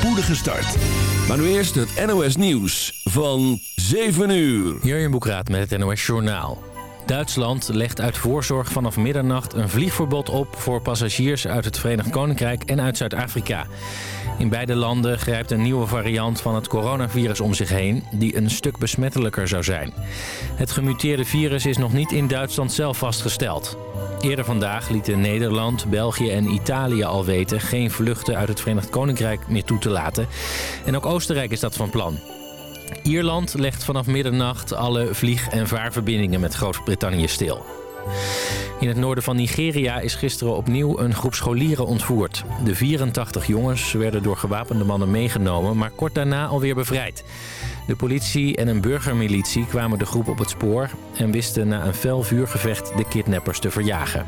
spoedige start. Maar nu eerst het NOS Nieuws van 7 uur. Jurjen Boekraat met het NOS Journaal. Duitsland legt uit voorzorg vanaf middernacht een vliegverbod op... voor passagiers uit het Verenigd Koninkrijk en uit Zuid-Afrika. In beide landen grijpt een nieuwe variant van het coronavirus om zich heen... die een stuk besmettelijker zou zijn. Het gemuteerde virus is nog niet in Duitsland zelf vastgesteld. Eerder vandaag lieten Nederland, België en Italië al weten... geen vluchten uit het Verenigd Koninkrijk meer toe te laten. En ook Oostenrijk is dat van plan. Ierland legt vanaf middernacht alle vlieg- en vaarverbindingen met Groot-Brittannië stil. In het noorden van Nigeria is gisteren opnieuw een groep scholieren ontvoerd. De 84 jongens werden door gewapende mannen meegenomen, maar kort daarna alweer bevrijd. De politie en een burgermilitie kwamen de groep op het spoor... en wisten na een fel vuurgevecht de kidnappers te verjagen.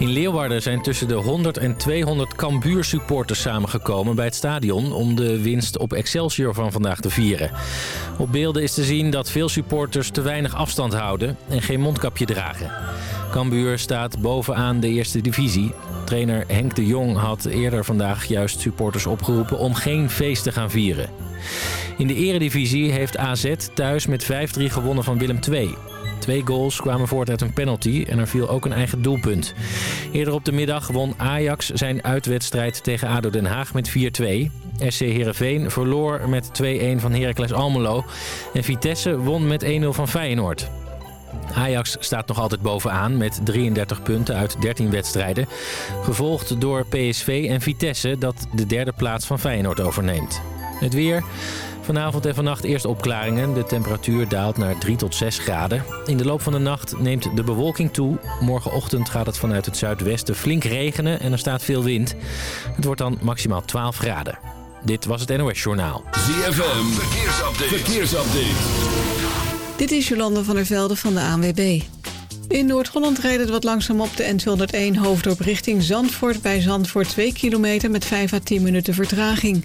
In Leeuwarden zijn tussen de 100 en 200 Cambuur-supporters samengekomen bij het stadion... om de winst op Excelsior van vandaag te vieren. Op beelden is te zien dat veel supporters te weinig afstand houden en geen mondkapje dragen. Cambuur staat bovenaan de eerste divisie. Trainer Henk de Jong had eerder vandaag juist supporters opgeroepen om geen feest te gaan vieren. In de eredivisie heeft AZ thuis met 5-3 gewonnen van Willem II. Twee goals kwamen voort uit een penalty en er viel ook een eigen doelpunt. Eerder op de middag won Ajax zijn uitwedstrijd tegen ADO Den Haag met 4-2. SC Heerenveen verloor met 2-1 van Heracles Almelo. En Vitesse won met 1-0 van Feyenoord. Ajax staat nog altijd bovenaan met 33 punten uit 13 wedstrijden. Gevolgd door PSV en Vitesse dat de derde plaats van Feyenoord overneemt. Het weer... Vanavond en vannacht eerst opklaringen. De temperatuur daalt naar 3 tot 6 graden. In de loop van de nacht neemt de bewolking toe. Morgenochtend gaat het vanuit het zuidwesten flink regenen en er staat veel wind. Het wordt dan maximaal 12 graden. Dit was het NOS Journaal. ZFM, verkeersupdate. verkeersupdate. Dit is Jolande van der Velde van de ANWB. In Noord-Holland rijdt het wat langzaam op de N201 hoofddorp richting Zandvoort... bij Zandvoort 2 kilometer met 5 à 10 minuten vertraging.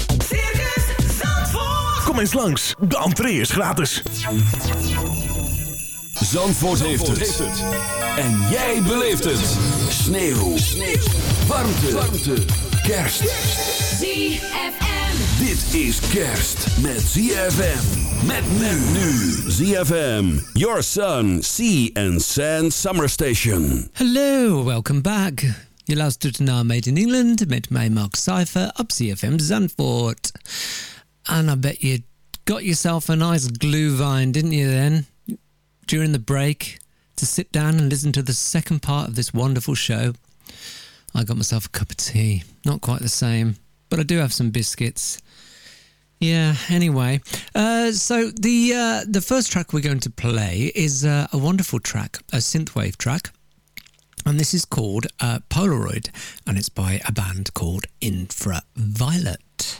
Eens langs, de entree is gratis. Zandvoort, heeft, het. En jij beleeft het. Sneeuw. Sneeuw. Warmte. Warmte. Kerst. ZFM. Dit is kerst met ZFM. Met men nu. ZFM. Your sun, sea and sand summer station. Hello, welcome back. Je luistert naar Made in England met mij Mark Cypher op CFM Zandvoort. And I bet you got yourself a nice glühwein, didn't you then? During the break to sit down and listen to the second part of this wonderful show. I got myself a cup of tea. Not quite the same, but I do have some biscuits. Yeah. Anyway, uh, so the uh, the first track we're going to play is uh, a wonderful track, a synthwave track, and this is called uh, Polaroid, and it's by a band called Infraviolet.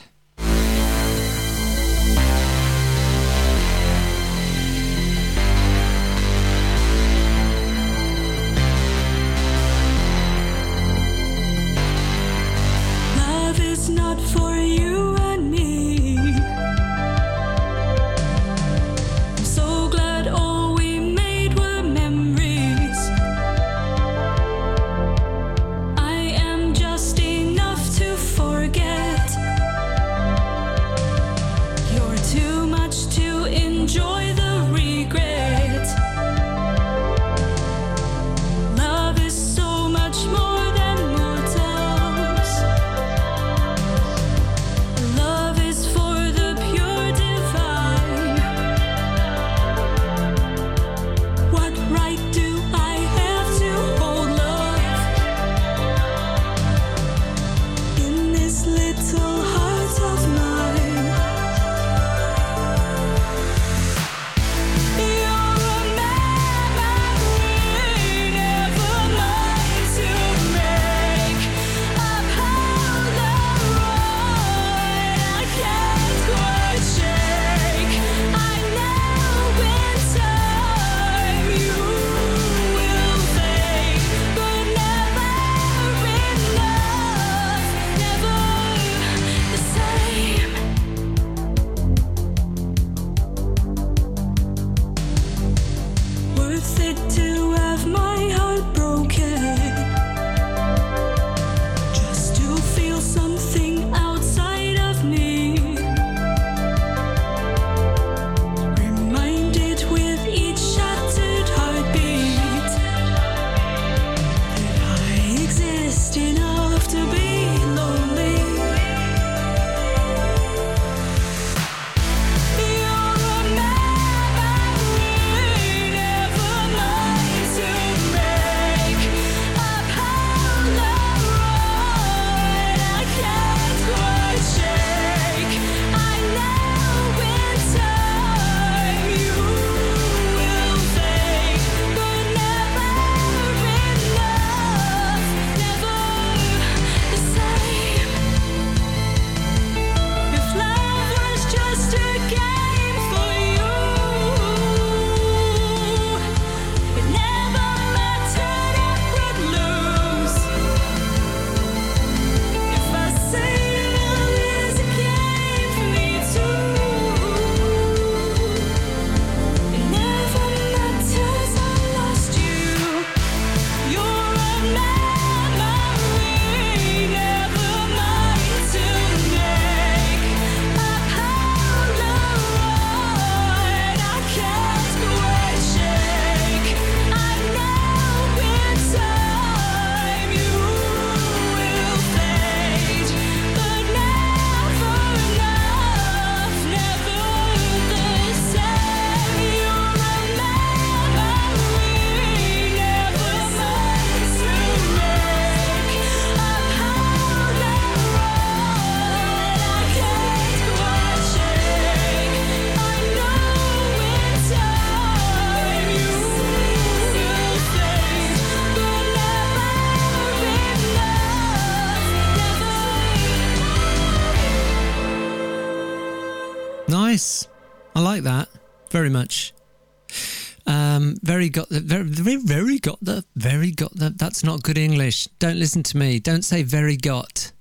That's not good English. Don't listen to me. Don't say very got.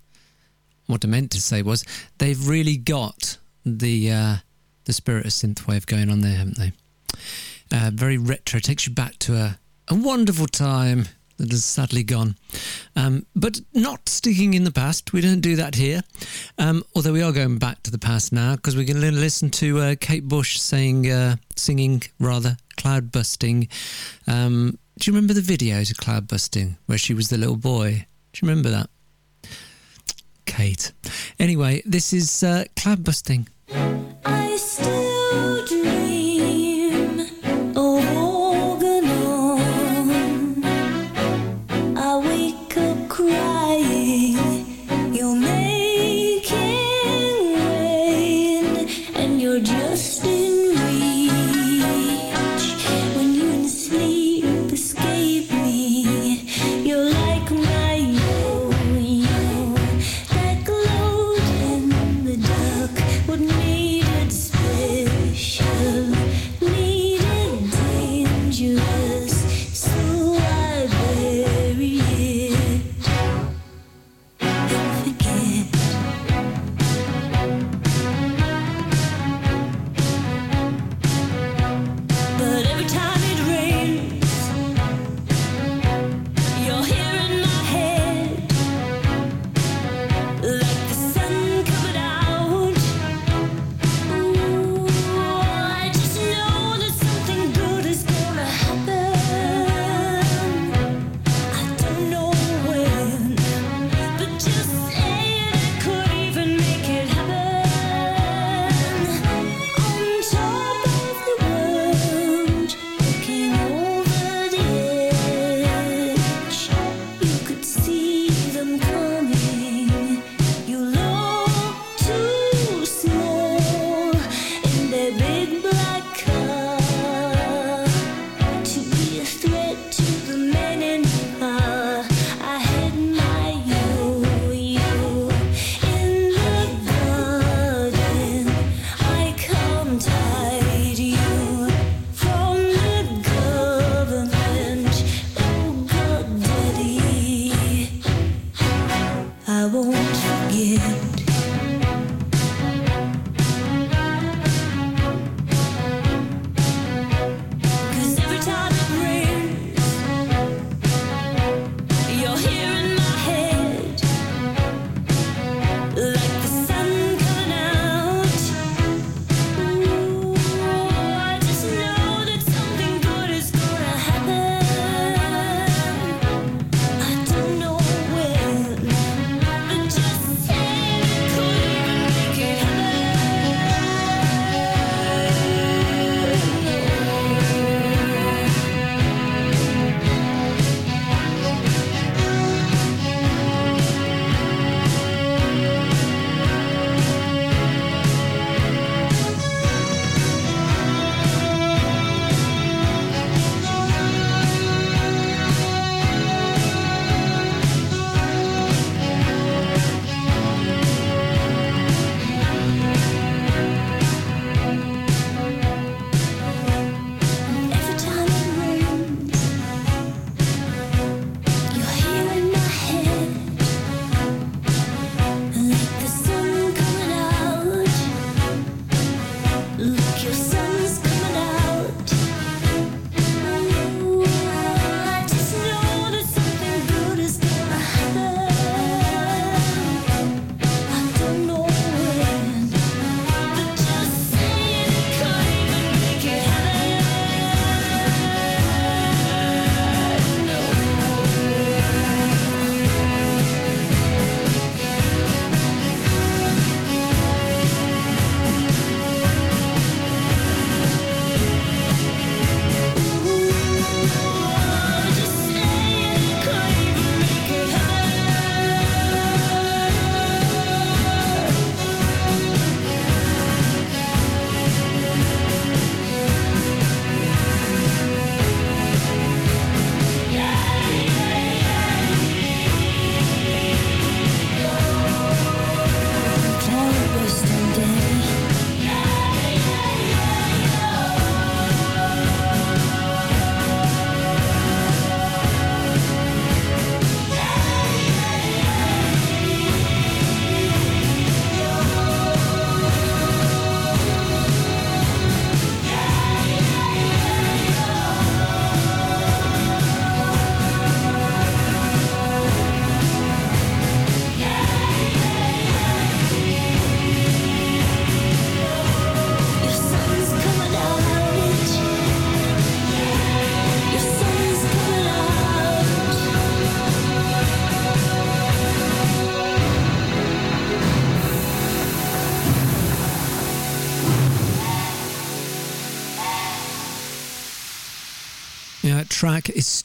What I meant to say was they've really got the uh, the spirit of synthwave going on there, haven't they? Uh, very retro. Takes you back to a a wonderful time that has sadly gone. Um, but not sticking in the past. We don't do that here. Um, although we are going back to the past now because we're going to listen to uh, Kate Bush saying, uh, singing rather, Cloudbusting. Um, do you remember the video to Cloudbusting where she was the little boy? Do you remember that? Kate. Anyway, this is uh, Cloudbusting.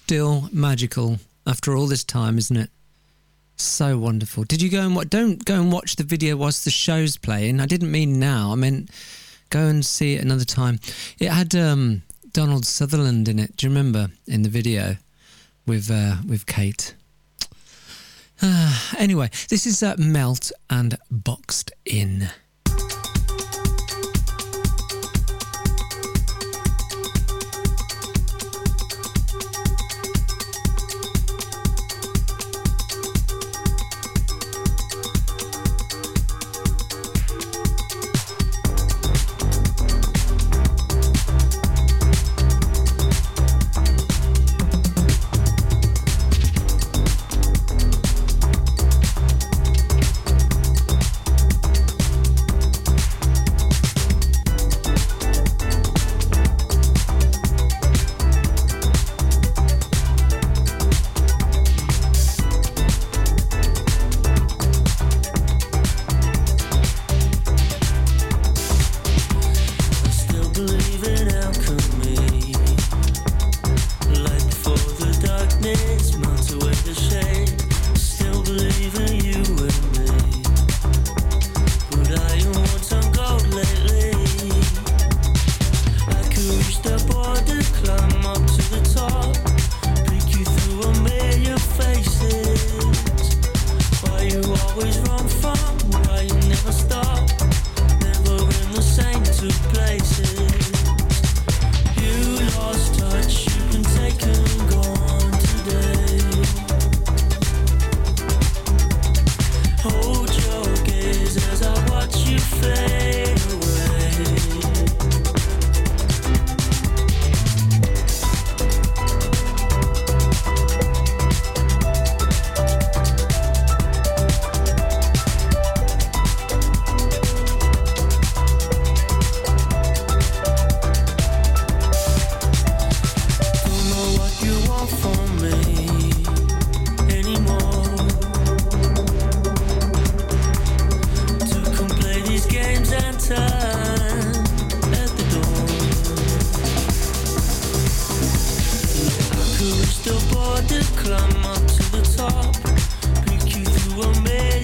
Still magical after all this time, isn't it? So wonderful. Did you go and what? Don't go and watch the video whilst the show's playing. I didn't mean now. I meant go and see it another time. It had um, Donald Sutherland in it. Do you remember in the video with uh, with Kate? anyway, this is uh, Melt and Boxed In. climb up to the top, pick you through a maze.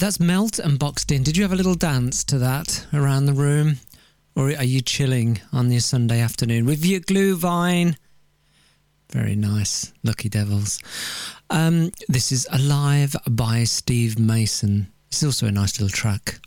That's Melt and Boxed In. Did you have a little dance to that around the room? Or are you chilling on your Sunday afternoon with your glühwein? Very nice. Lucky Devils. Um, this is Alive by Steve Mason. It's also a nice little track.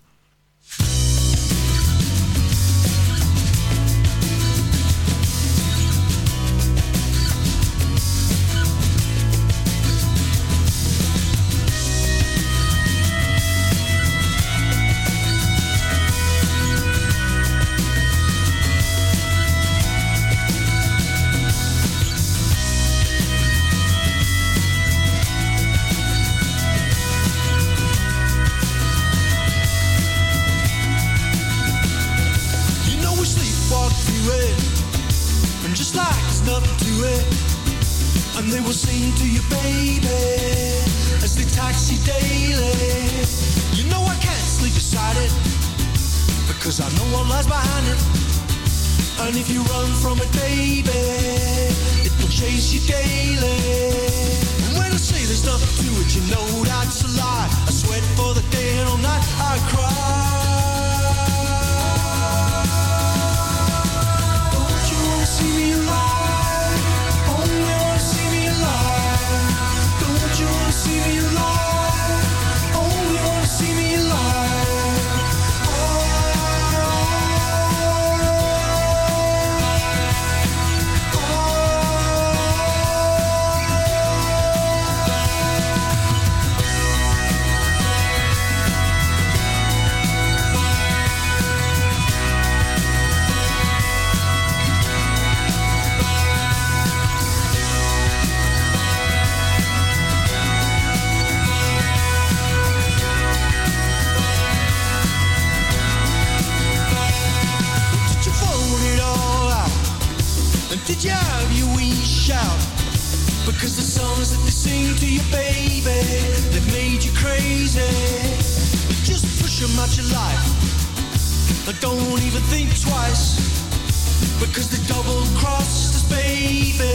Because they double crossed us, baby.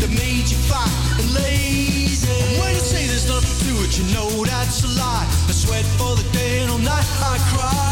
They made you fat and lazy. And when you say there's nothing to it, you know that's a lie. I sweat for the day and all night I cry.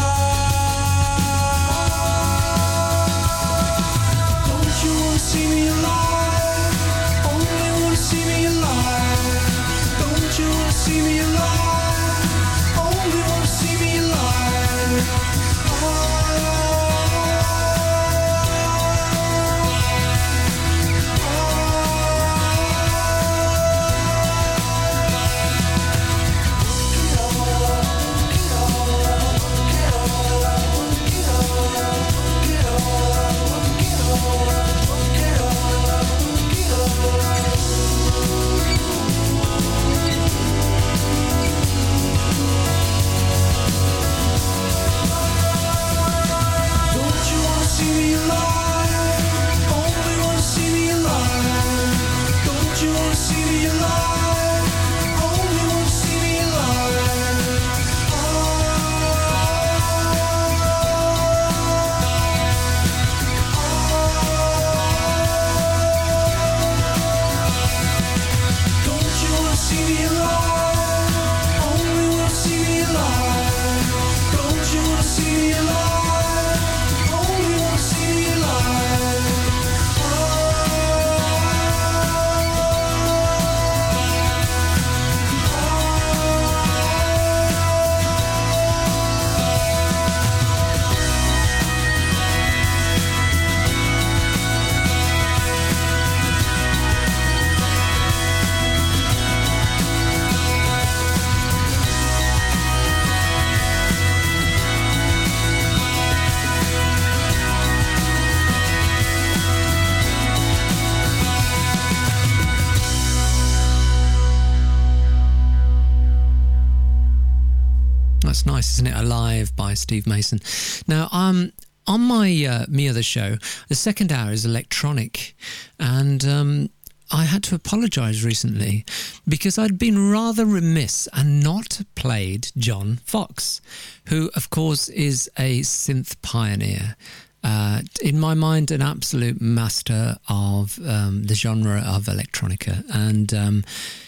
Nice, isn't it? Alive by Steve Mason. Now, um, on my uh, Me Other show, the second hour is electronic, and um, I had to apologise recently because I'd been rather remiss and not played John Foxx, who, of course, is a synth pioneer. Uh, in my mind, an absolute master of um, the genre of electronica, and um,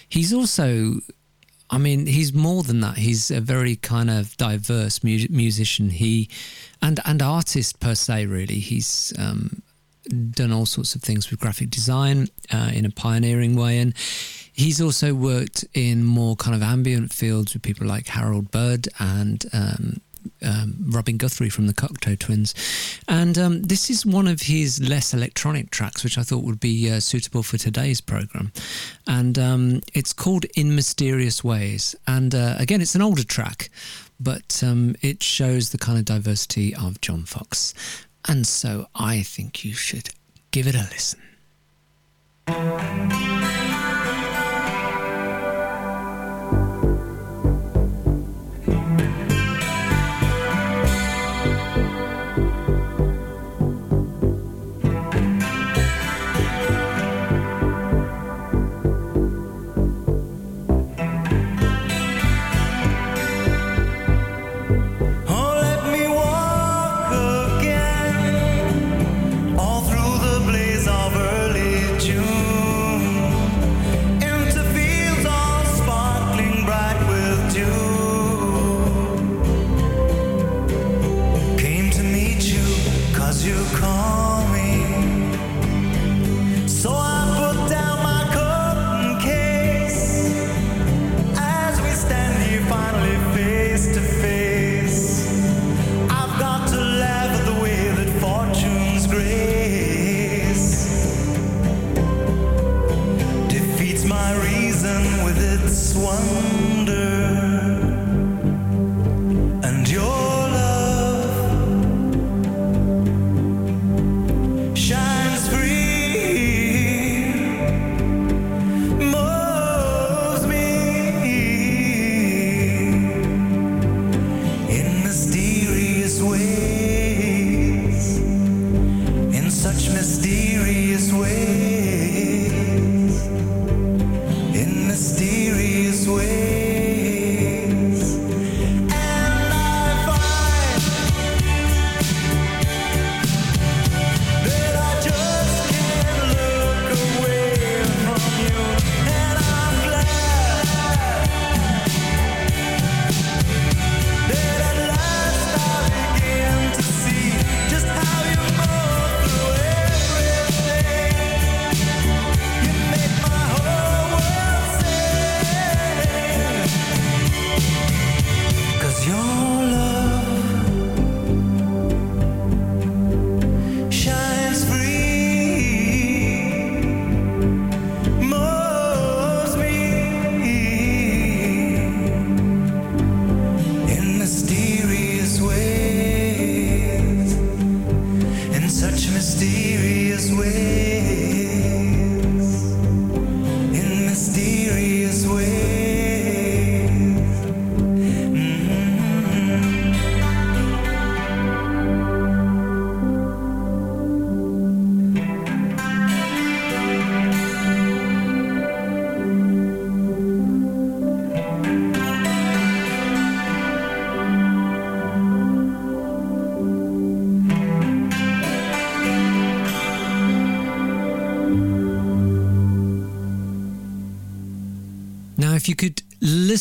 he's also I mean, he's more than that. He's a very kind of diverse mu- musician. He and and artist per se. Really, he's um, done all sorts of things with graphic design uh, in a pioneering way, and he's also worked in more kind of ambient fields with people like Harold Budd and. Um, um, Robin Guthrie from the Cocteau Twins, and um, this is one of his less electronic tracks, which I thought would be uh, suitable for today's program. And um, it's called "In Mysterious Ways," and uh, again, it's an older track, but um, it shows the kind of diversity of John Foxx, and so I think you should give it a listen.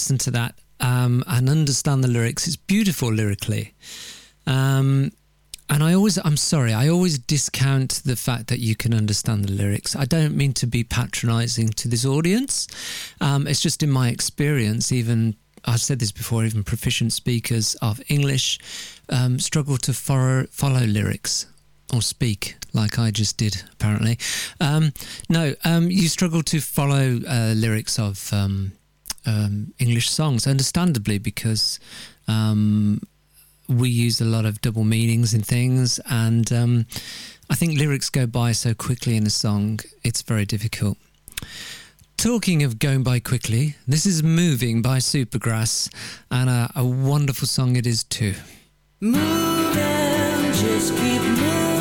Listen to that um, and understand the lyrics, it's beautiful lyrically. Um, and I always, I'm sorry, I always discount the fact that you can understand the lyrics. I don't mean to be patronizing to this audience. Um, it's just in my experience, even, I've said this before, even proficient speakers of English um, struggle to follow, follow lyrics or speak like I just did, apparently. Um, no, um, you struggle to follow uh, lyrics of um, English songs, understandably, because um, we use a lot of double meanings in things, and um, I think lyrics go by so quickly in a song, it's very difficult. Talking of going by quickly, this is Moving by Supergrass, and a, a wonderful song it is too. Just keep moving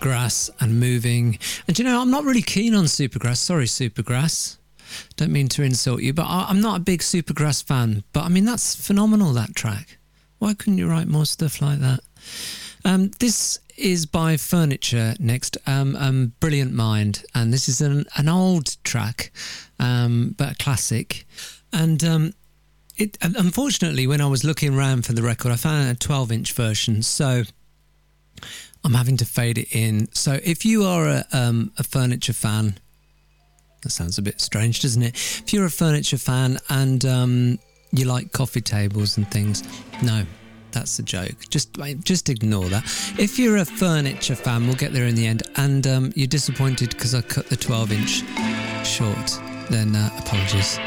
Supergrass and Moving. And you know, I'm not really keen on Supergrass. Sorry, Supergrass. Don't mean to insult you, but I, I'm not a big Supergrass fan. But I mean, that's phenomenal, that track. Why couldn't you write more stuff like that? Um, this is by Furniture next, um, um, Brilliant Mind. And this is an, an old track, um, but a classic. And um, it, unfortunately, when I was looking around for the record, I found a 12 inch version. So I'm having to fade it in. So if you are a, um, a furniture fan, that sounds a bit strange, doesn't it? If you're a furniture fan and um, you like coffee tables and things, no, that's a joke. Just just ignore that. If you're a furniture fan, we'll get there in the end. And um, you're disappointed because I cut the 12 inch short, then uh, apologies.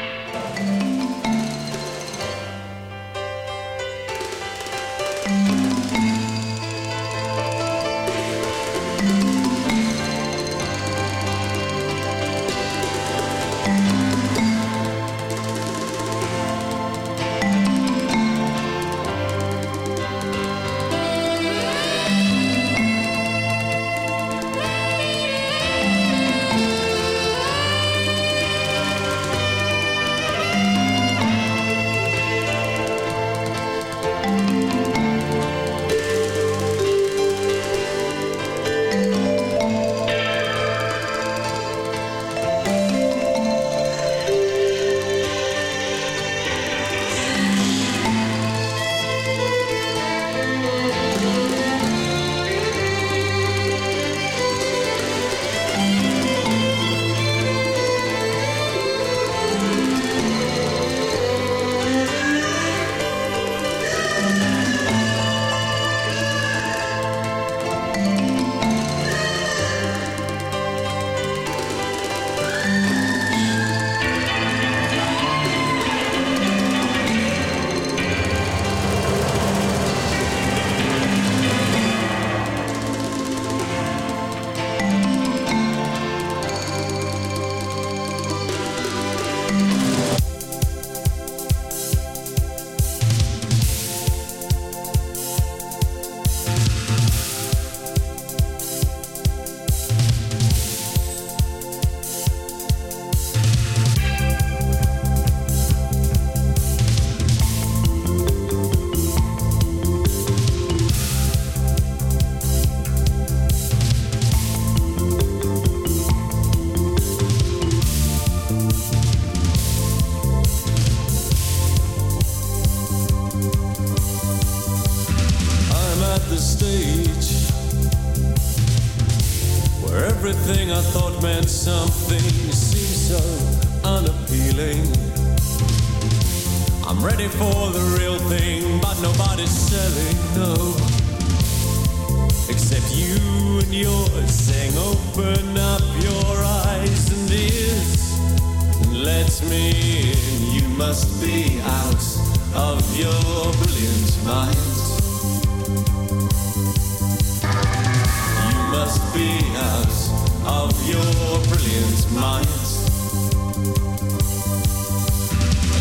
Brilliant.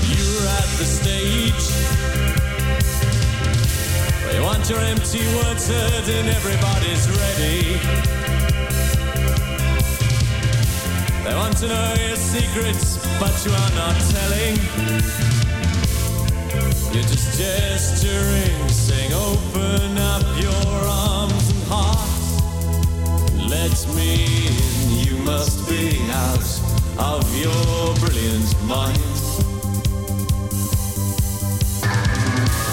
You're at the stage where you want your empty words heard and everybody's ready. They want to know your secrets, but you are not telling. You're just gesturing, saying, open up your arms and heart. Let me in. You must be out of your brilliant mind.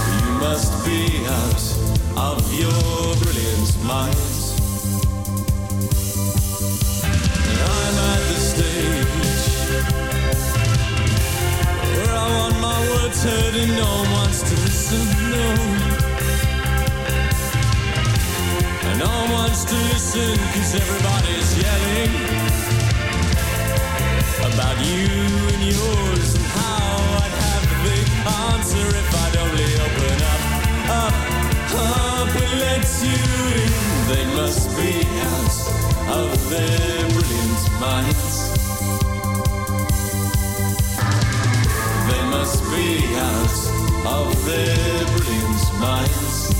You must be out of your brilliant mind. And I'm at the stage where I want my words heard and no one wants to listen. No. No one wants to listen cause everybody's yelling about you and yours and how I'd have the answer if I'd only open up, up, up and let you in. They must be out of their brilliant minds. They must be out of their brilliant minds.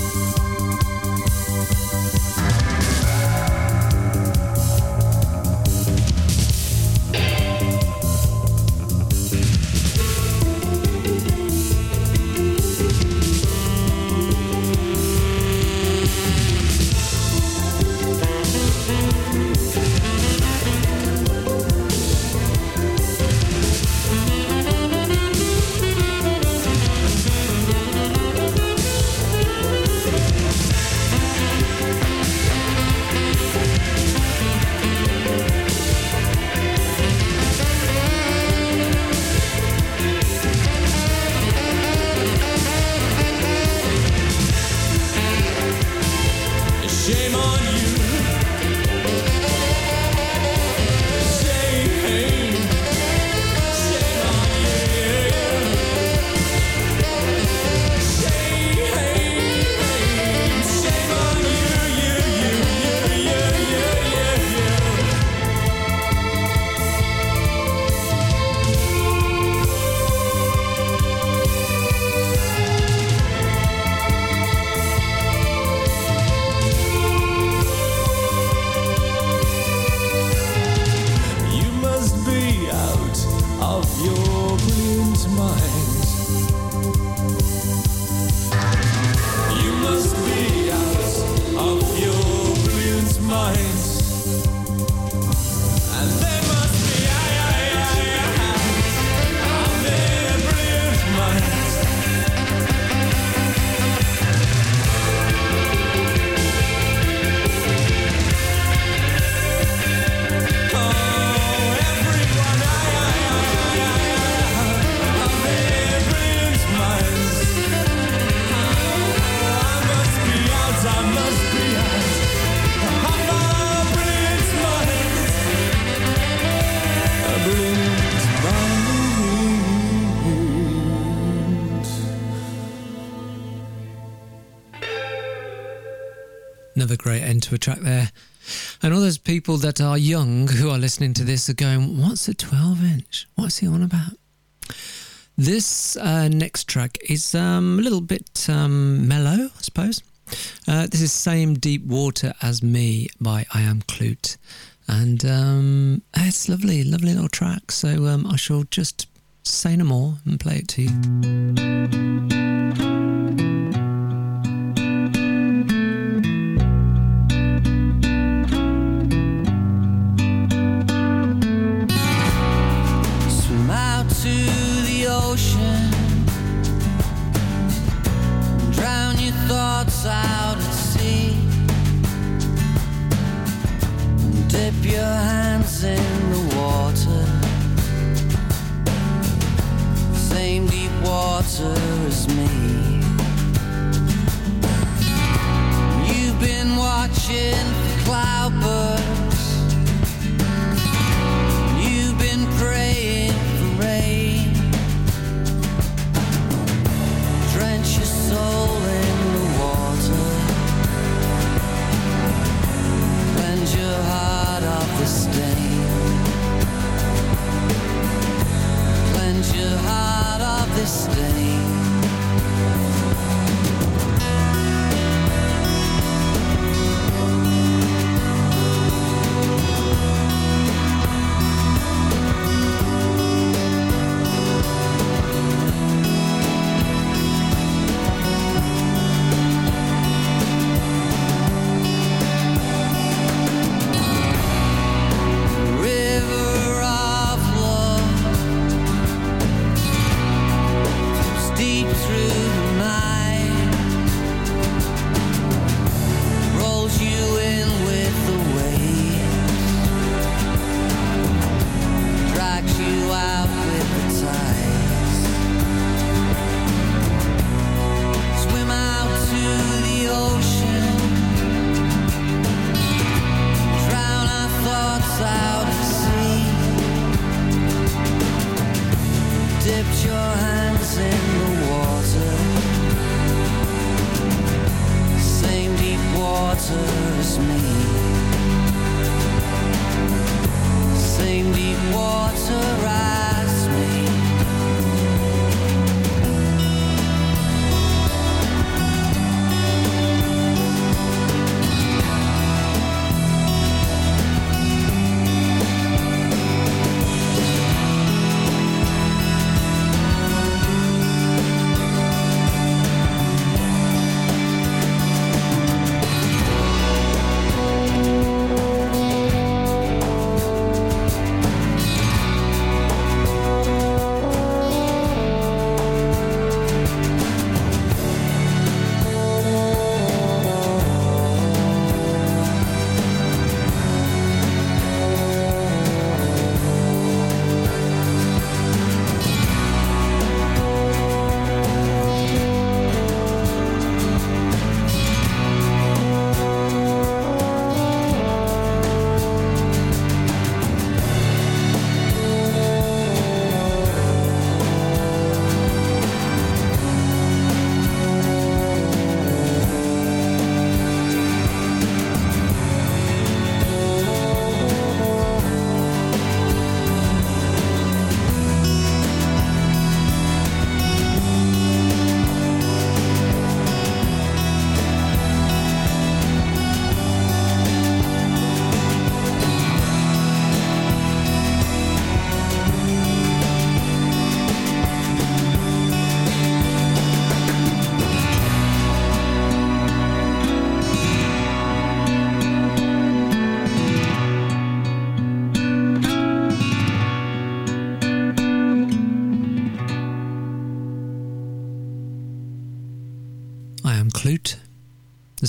Another great end to a track there. And all those people that are young who are listening to this are going, What's a 12 inch? What's he on about? This uh, next track is um, a little bit um, mellow, I suppose. Uh, this is Same Deep Water as Me by I Am Kloot. And um, it's lovely, lovely little track. So um, I shall just say no more and play it to you. As me. You've been watching for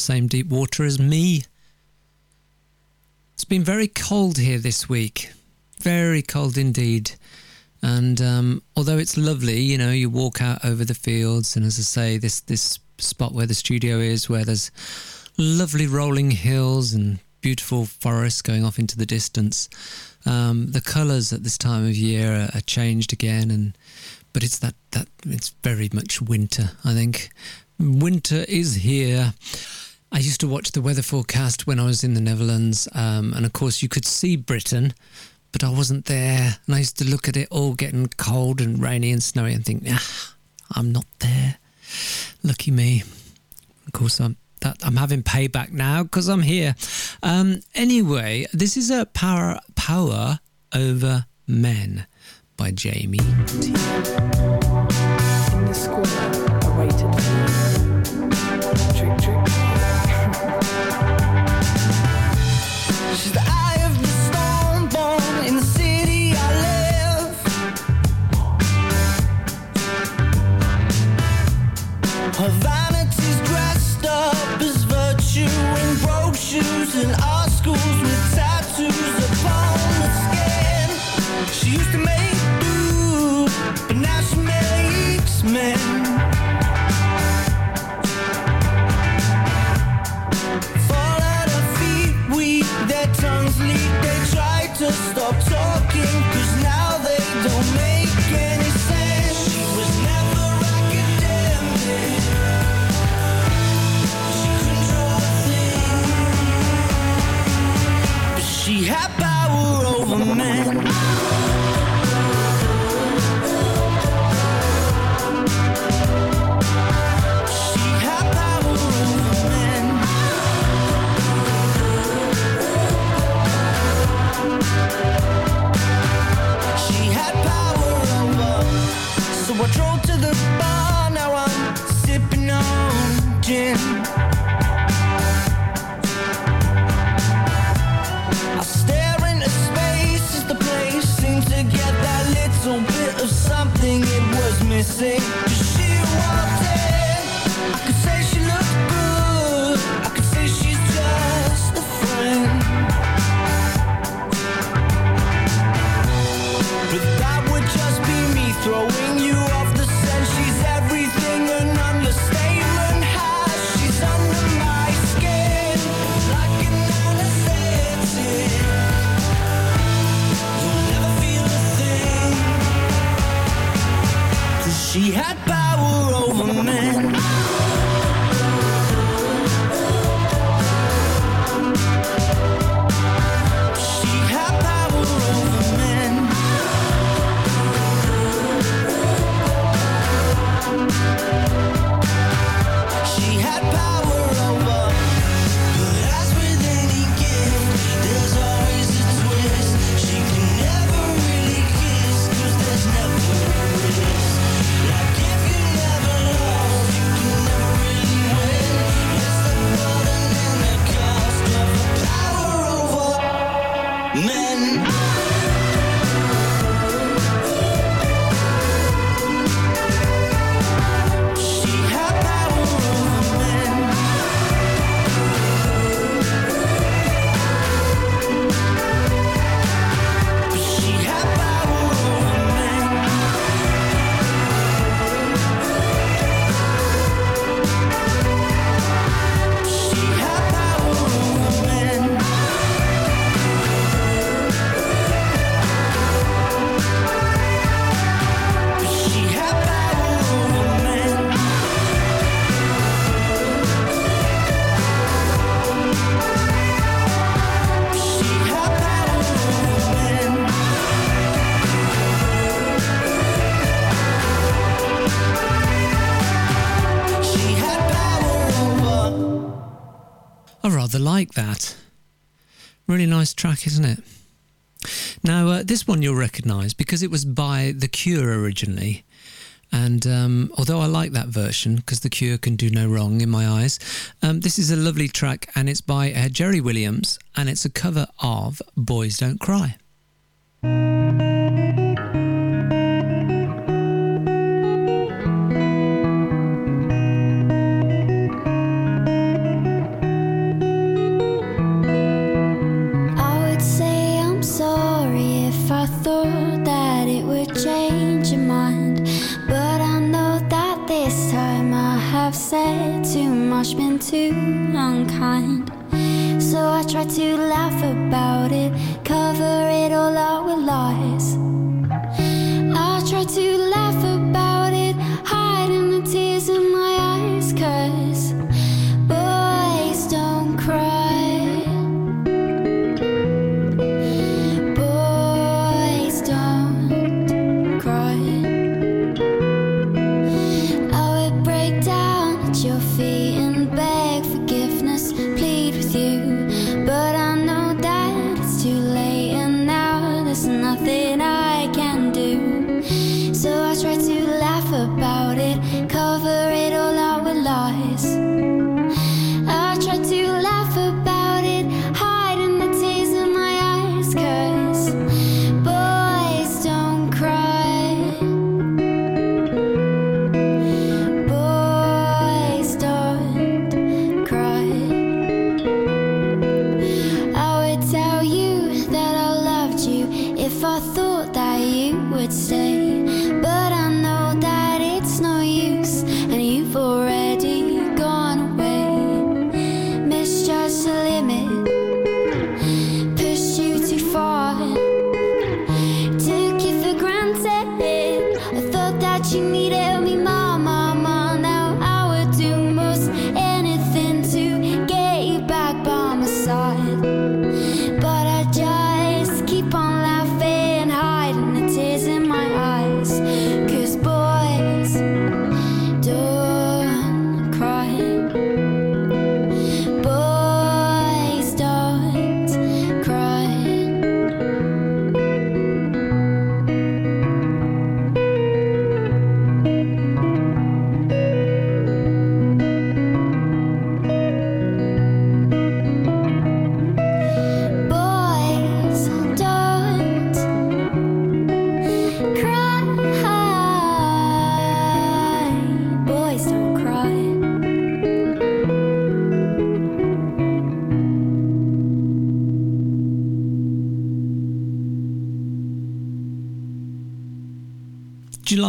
same deep water as me. It's been very cold here this week, very cold indeed. And um, although it's lovely, you know, you walk out over the fields, and as I say, this this spot where the studio is, where there's lovely rolling hills and beautiful forests going off into the distance. Um, the colours at this time of year are, are changed again, and but it's that that it's very much winter. I think winter is here. I used to watch the weather forecast when I was in the Netherlands, um, and of course you could see Britain, but I wasn't there. And I used to look at it all getting cold and rainy and snowy and think, ah, I'm not there. Lucky me. Of course, I'm that I'm having payback now because I'm here. Um, anyway, this is a power power over men by Jamie T. like that. Really nice track, isn't it? Now, uh, this one you'll recognise because it was by The Cure originally. And um, although I like that version because The Cure can do no wrong in my eyes, um, this is a lovely track and it's by uh, Jerry Williams and it's a cover of Boys Don't Cry.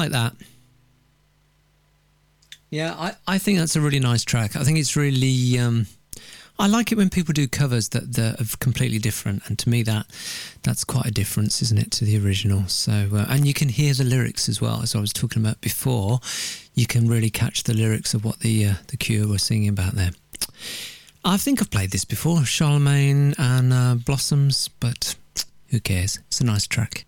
like that. Yeah, I, I think that's a really nice track. I think it's really. Um, I like it when people do covers that, that are completely different, and to me that that's quite a difference, isn't it, to the original? So, uh, and you can hear the lyrics as well, as I was talking about before. You can really catch the lyrics of what the uh, the Cure were singing about there. I think I've played this before, Charlemagne and uh, Blossoms, but who cares? It's a nice track.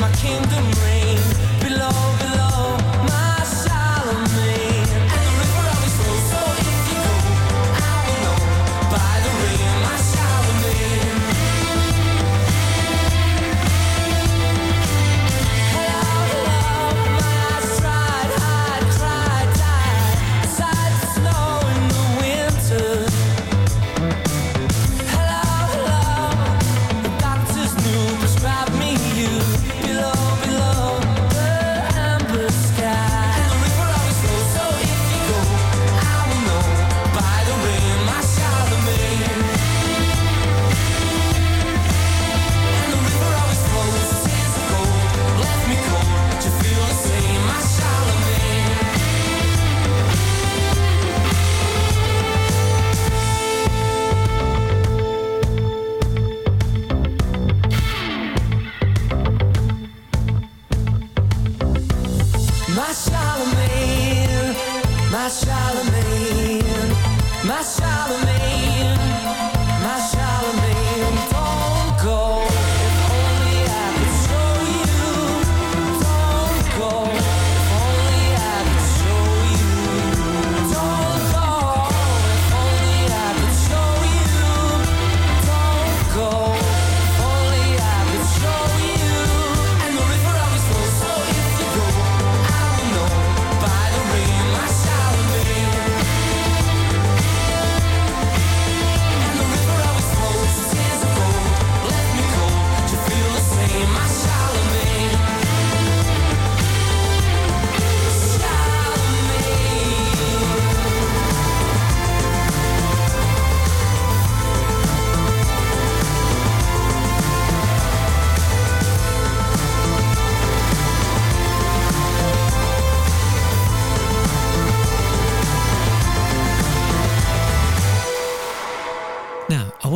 my kingdom reign.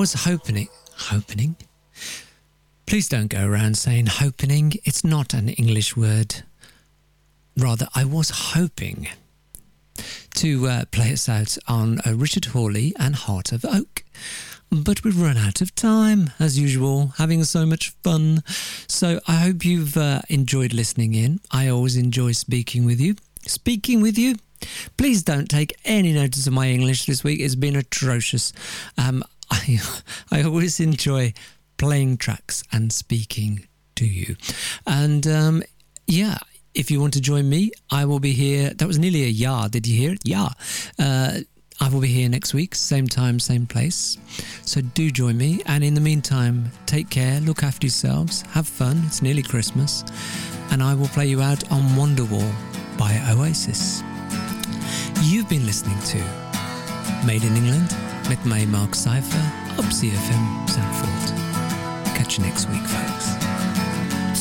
Was hoping, hoping. Please don't go around saying hoping. It's not an English word. Rather, I was hoping to uh, play us out on uh, Richard Hawley and Heart of Oak. But we've run out of time, as usual, having so much fun. So I hope you've uh, enjoyed listening in. I always enjoy speaking with you. Speaking with you. Please don't take any notice of my English this week. It's been atrocious. Um, I, I always enjoy playing tracks and speaking to you. And um, yeah, if you want to join me, I will be here. That was nearly a yard. Did you hear it? Yeah. Uh, I will be here next week, same time, same place. So do join me. And in the meantime, take care, look after yourselves, have fun. It's nearly Christmas. And I will play you out on Wonderwall by Oasis. You've been listening to Made in England met mij Mark Cypher op ZFM Zandvoort. Catch you next week, folks.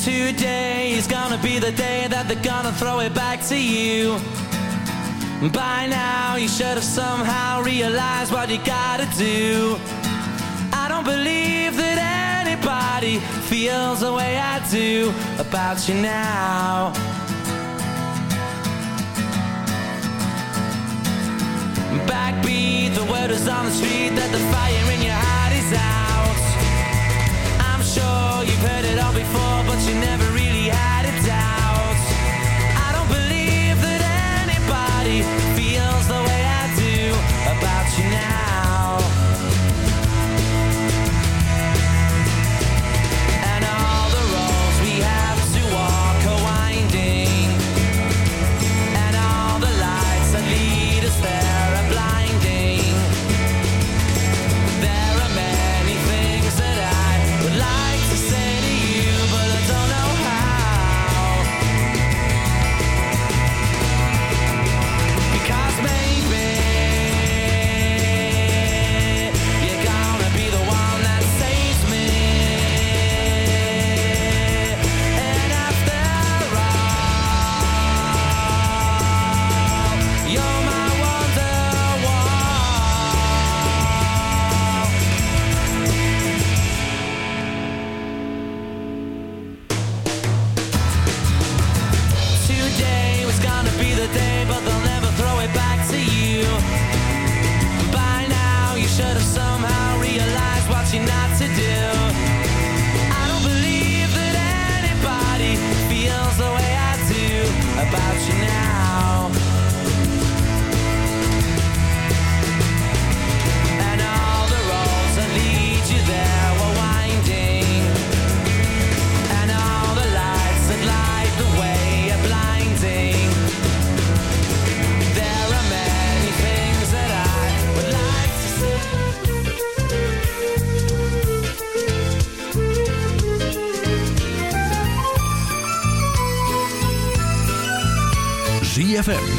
Today is gonna be the day that they're gonna throw it back to you. By now, you should have somehow realized what you gotta do. I don't believe that anybody feels the way I do about you now. Backbeat, the word is on the street that the fire in your heart is out. I'm sure you've heard it all before,